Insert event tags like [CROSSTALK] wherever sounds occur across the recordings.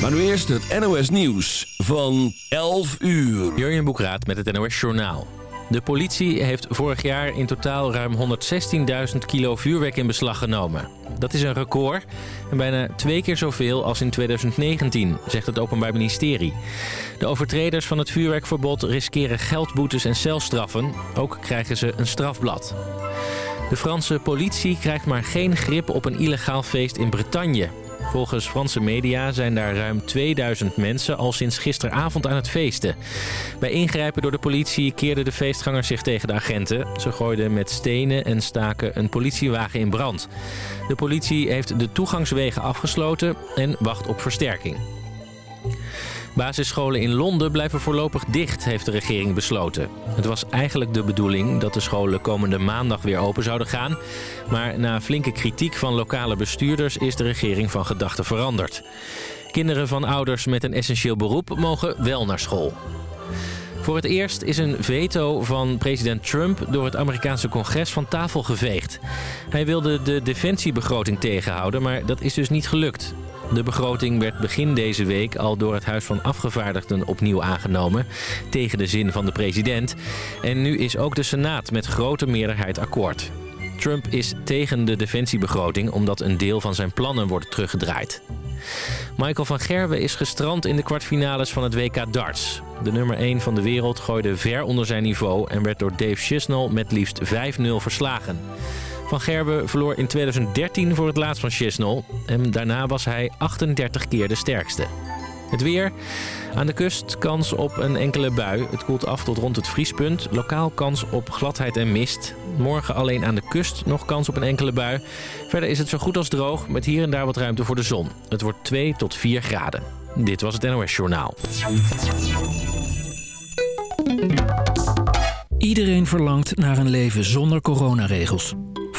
Maar nu eerst het NOS Nieuws van 11 uur. Jurjen Boekraat met het NOS Journaal. De politie heeft vorig jaar in totaal ruim 116.000 kilo vuurwerk in beslag genomen. Dat is een record en bijna twee keer zoveel als in 2019, zegt het Openbaar Ministerie. De overtreders van het vuurwerkverbod riskeren geldboetes en celstraffen. Ook krijgen ze een strafblad. De Franse politie krijgt maar geen grip op een illegaal feest in Bretagne. Volgens Franse media zijn daar ruim 2000 mensen al sinds gisteravond aan het feesten. Bij ingrijpen door de politie keerden de feestgangers zich tegen de agenten. Ze gooiden met stenen en staken een politiewagen in brand. De politie heeft de toegangswegen afgesloten en wacht op versterking. Basisscholen in Londen blijven voorlopig dicht, heeft de regering besloten. Het was eigenlijk de bedoeling dat de scholen komende maandag weer open zouden gaan. Maar na flinke kritiek van lokale bestuurders is de regering van gedachten veranderd. Kinderen van ouders met een essentieel beroep mogen wel naar school. Voor het eerst is een veto van president Trump door het Amerikaanse congres van tafel geveegd. Hij wilde de defensiebegroting tegenhouden, maar dat is dus niet gelukt. De begroting werd begin deze week al door het Huis van Afgevaardigden opnieuw aangenomen, tegen de zin van de president. En nu is ook de Senaat met grote meerderheid akkoord. Trump is tegen de defensiebegroting omdat een deel van zijn plannen wordt teruggedraaid. Michael van Gerwen is gestrand in de kwartfinales van het WK darts. De nummer 1 van de wereld gooide ver onder zijn niveau... en werd door Dave Chisnell met liefst 5-0 verslagen. Van Gerwen verloor in 2013 voor het laatst van Chisnell... en daarna was hij 38 keer de sterkste. Het weer. Aan de kust kans op een enkele bui. Het koelt af tot rond het vriespunt. Lokaal kans op gladheid en mist. Morgen alleen aan de kust nog kans op een enkele bui. Verder is het zo goed als droog met hier en daar wat ruimte voor de zon. Het wordt 2 tot 4 graden. Dit was het NOS Journaal. Iedereen verlangt naar een leven zonder coronaregels.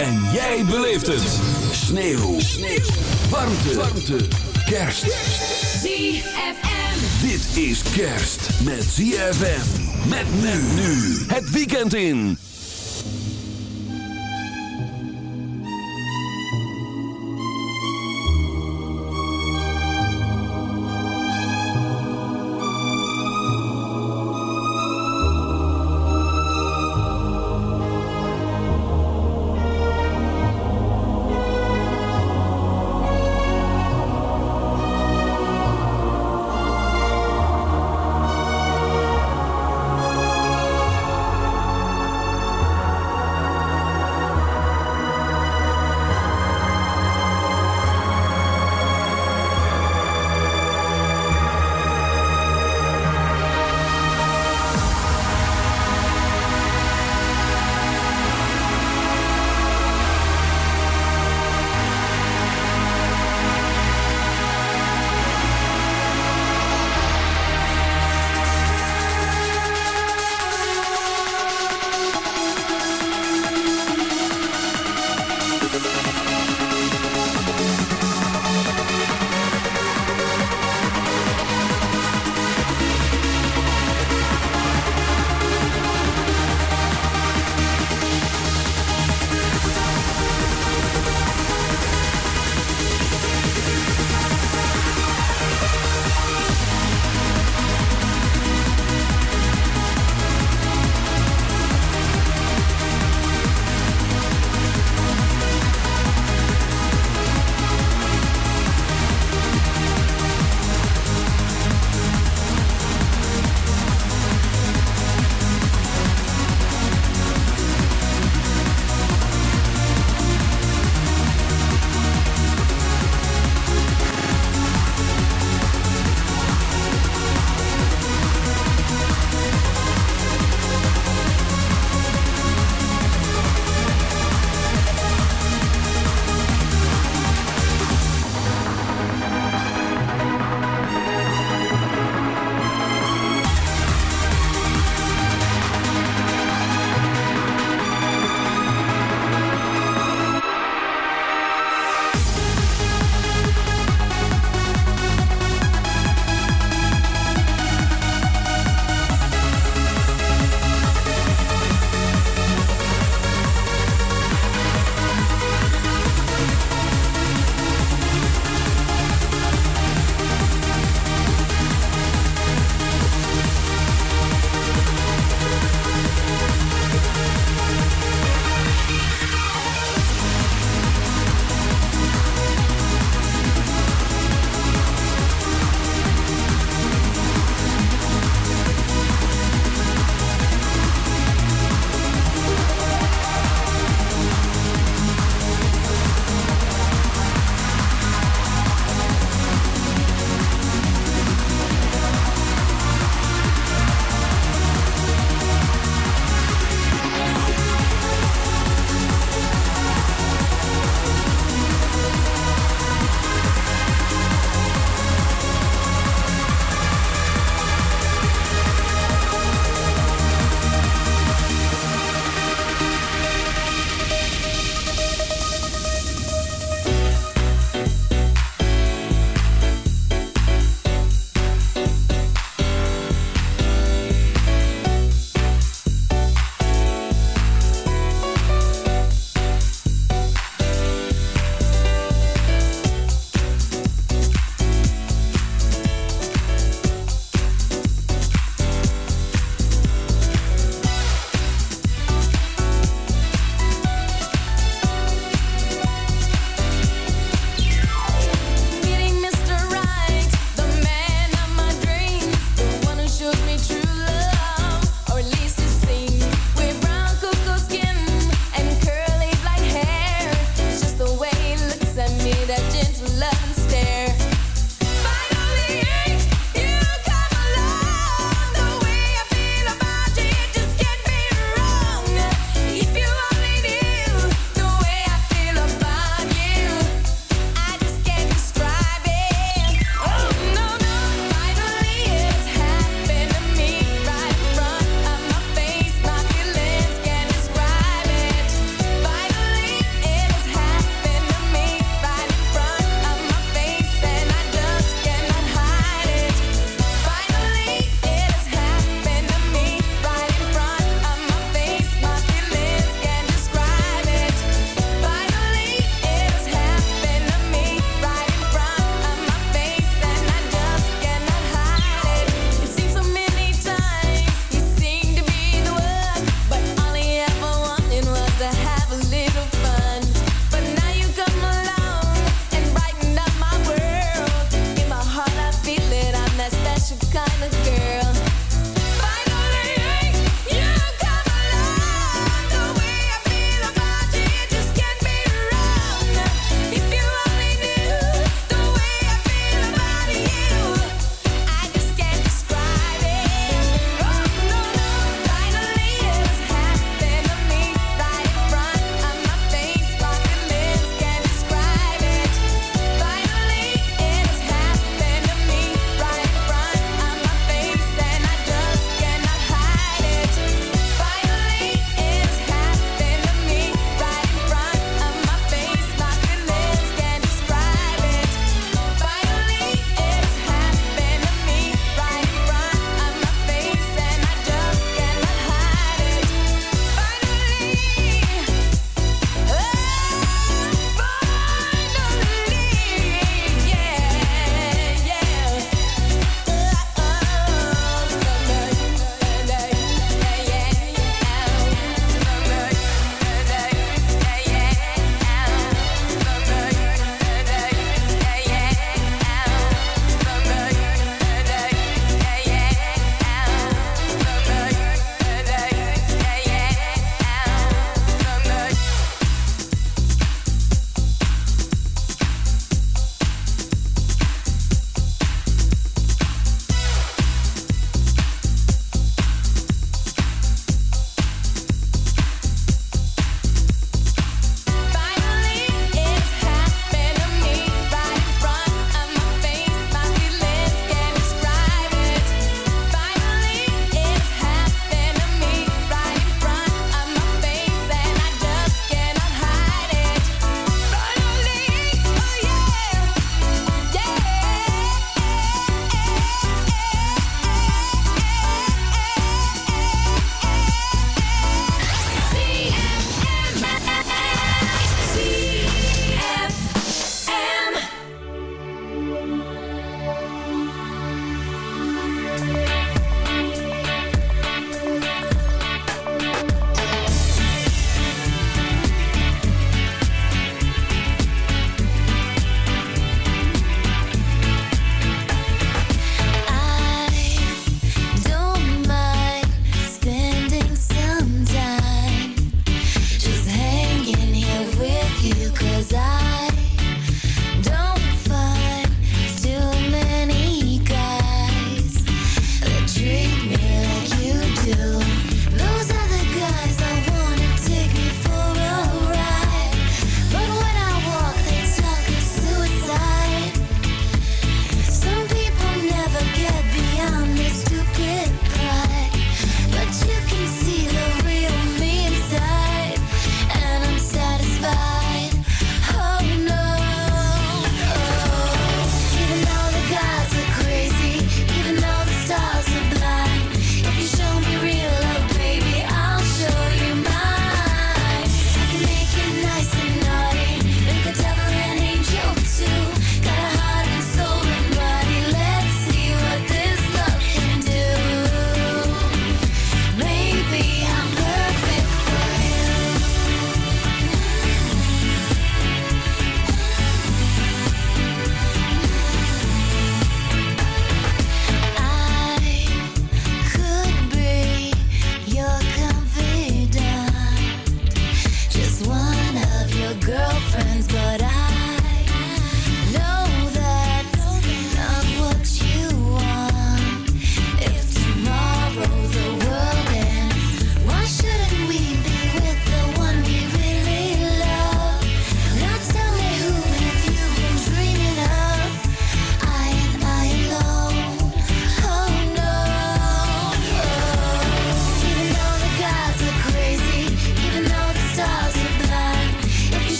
En jij beleeft het. Sneeuw. Sneeuw. Warmte. Warmte. Kerst. ZFM. Dit is kerst met ZFM. Met men nu. Het weekend in.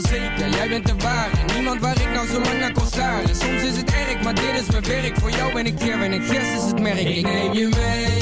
Zeker, jij bent de ware. Niemand waar ik nou zo lang naar kon staren. Soms is het erg, maar dit is mijn werk. Voor jou ben ik hier en ik is het merk. Ik neem je mee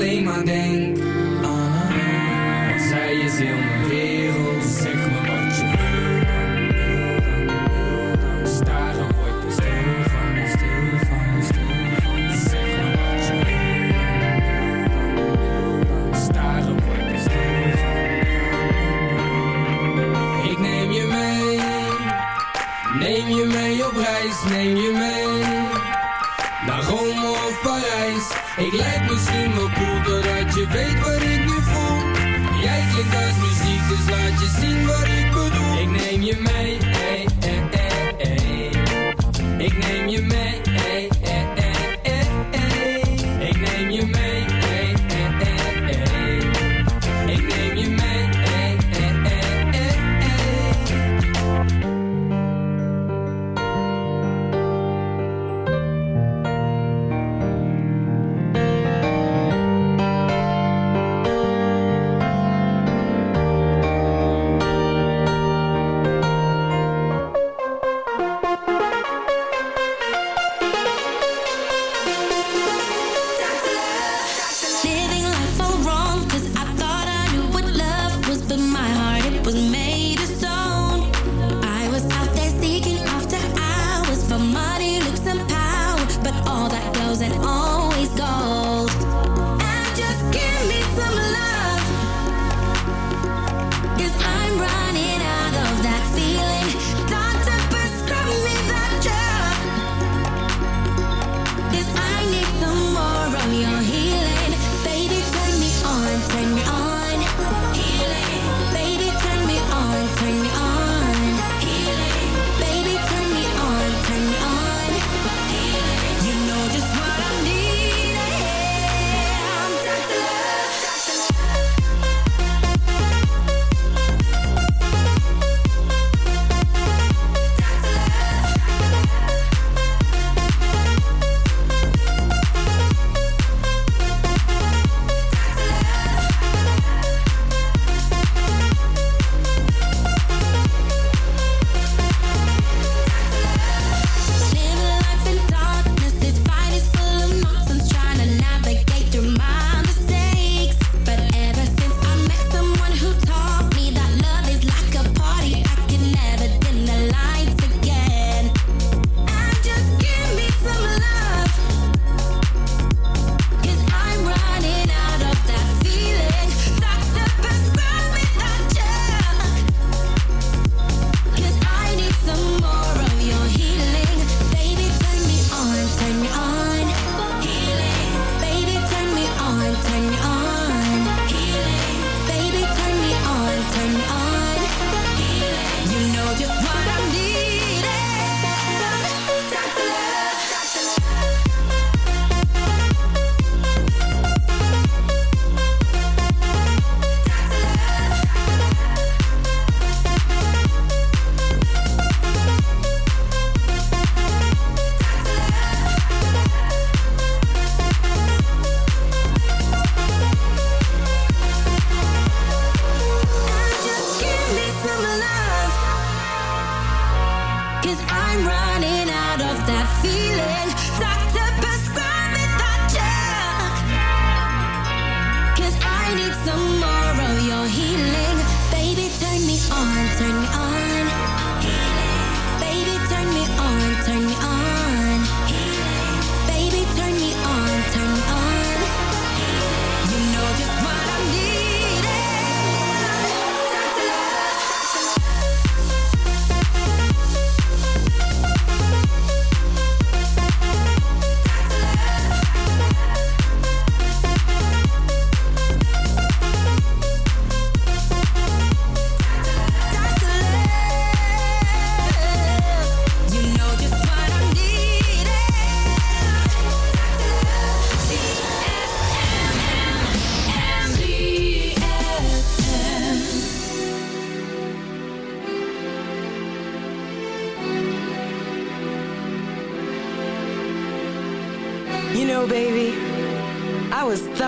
alleen maar denk aan haar. Zij is heel mijn wereld. Zeg me wat je wil. Staren word ik stil van, stil van, stil van. Zeg me wat je wil. Staren word ik stil van. Ik neem je mee. Neem je mee op reis, neem je mee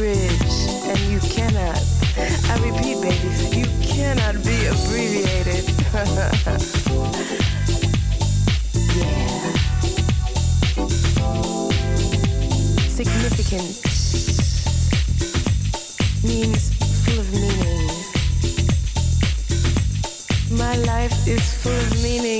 bridge, and you cannot. I repeat, baby, you cannot be abbreviated. [LAUGHS] yeah. Significant means full of meaning. My life is full of meaning.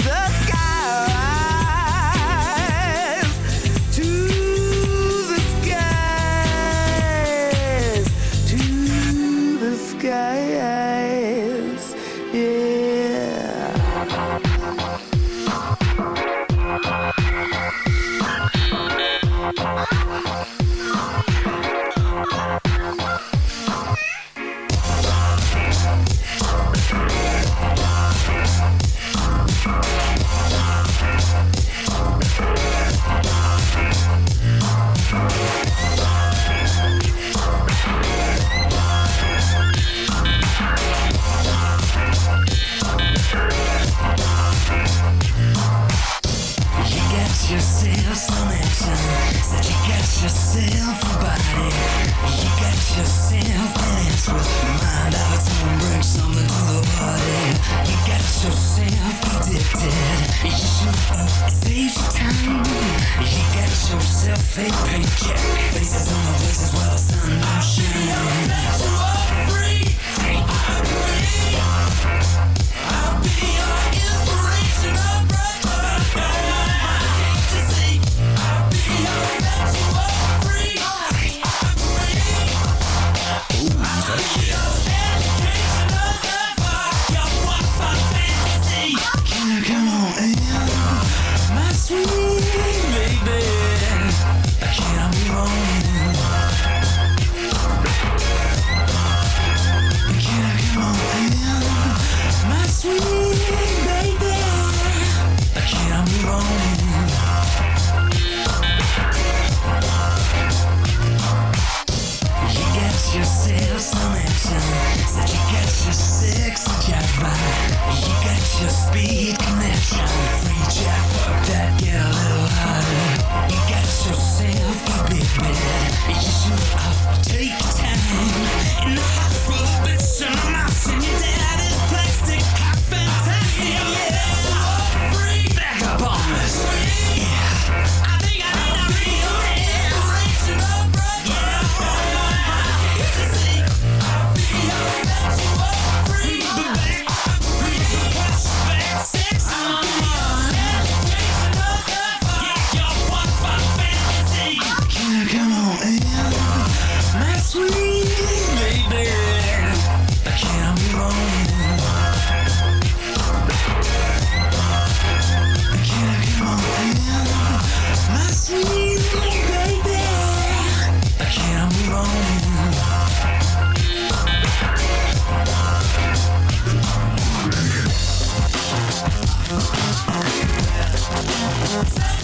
Tell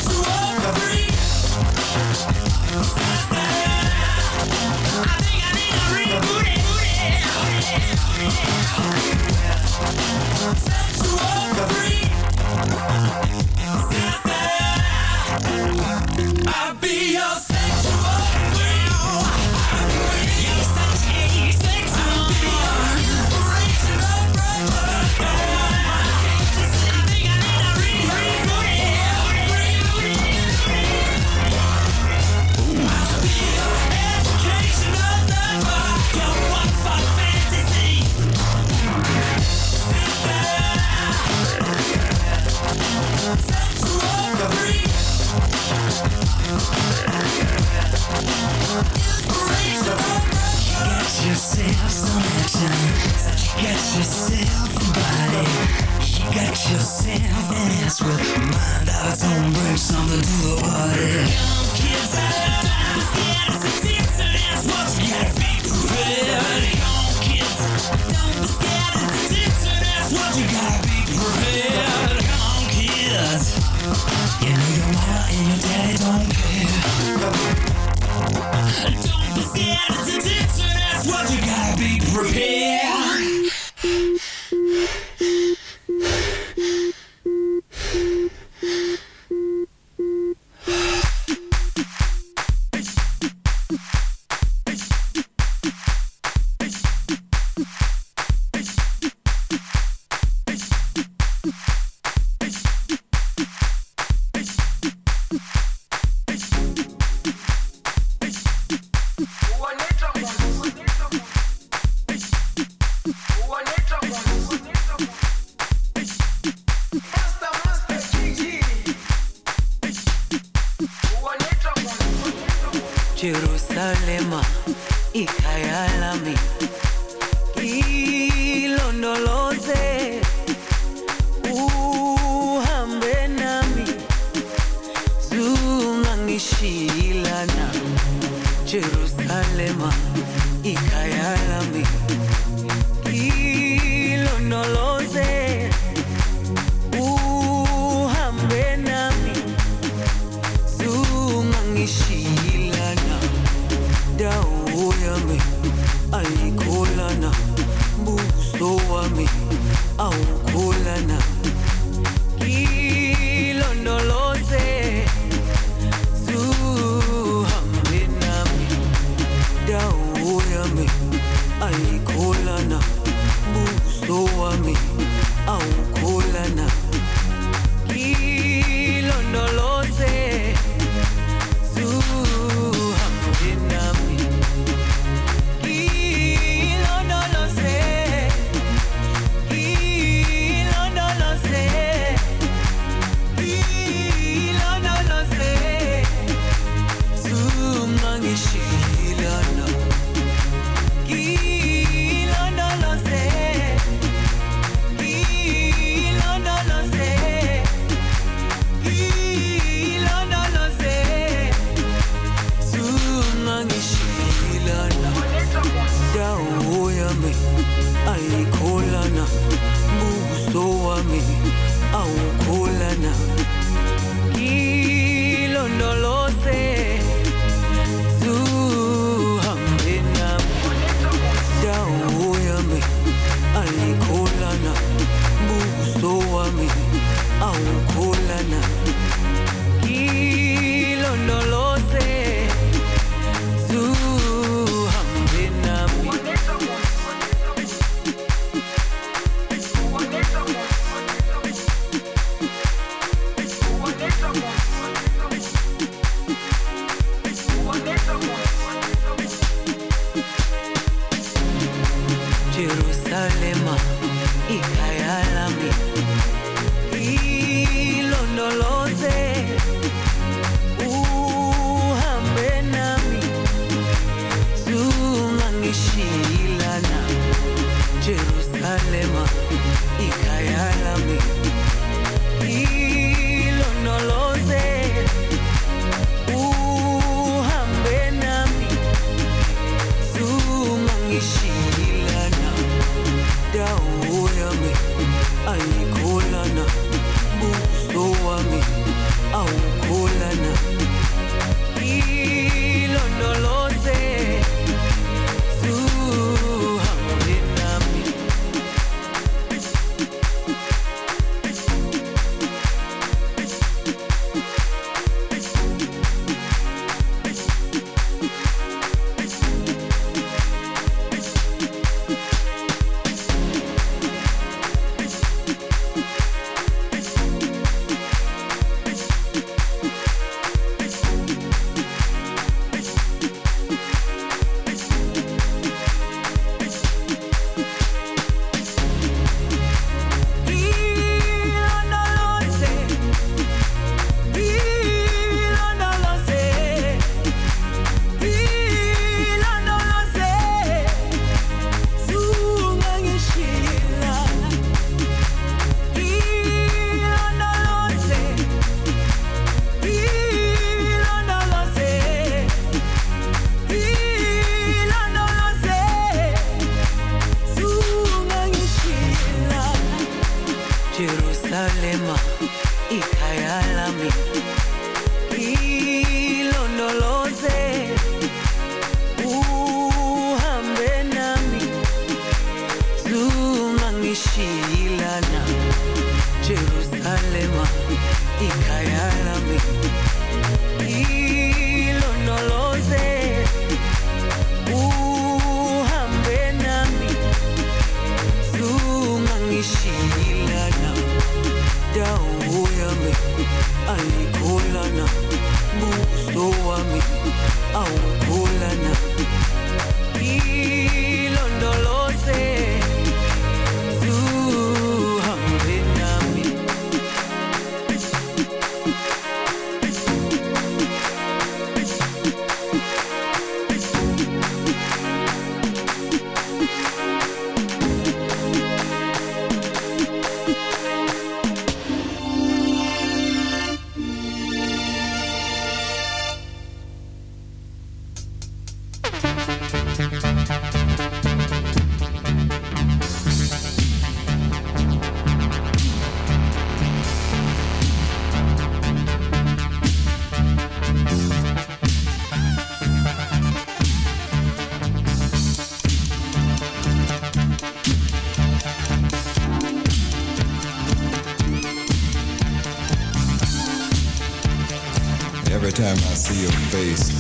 face,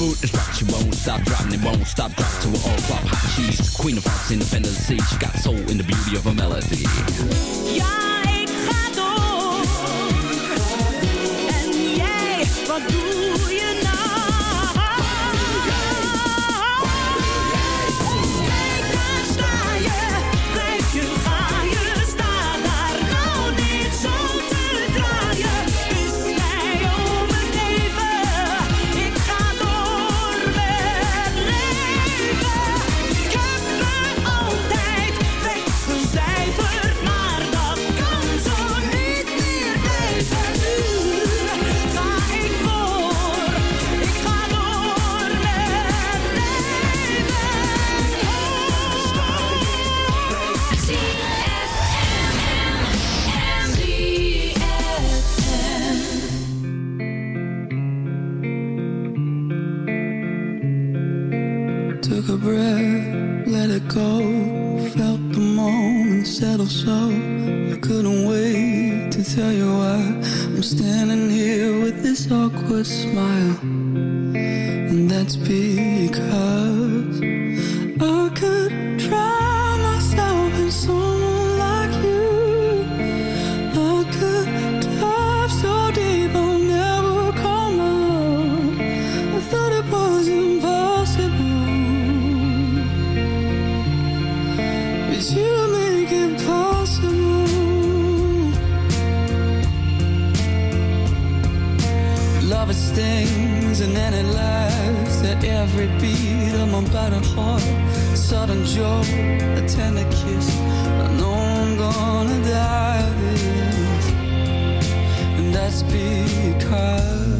food is won't stop dropping it, won't stop dropping to an all pop hot cheese. Queen of fox in the fantasy She got soul in the beauty of her melody. Ja, ik ga door. and jij, wat doe little. I couldn't wait to tell you why I'm standing here with this awkward smile. tender. I know I'm gonna die and that's because.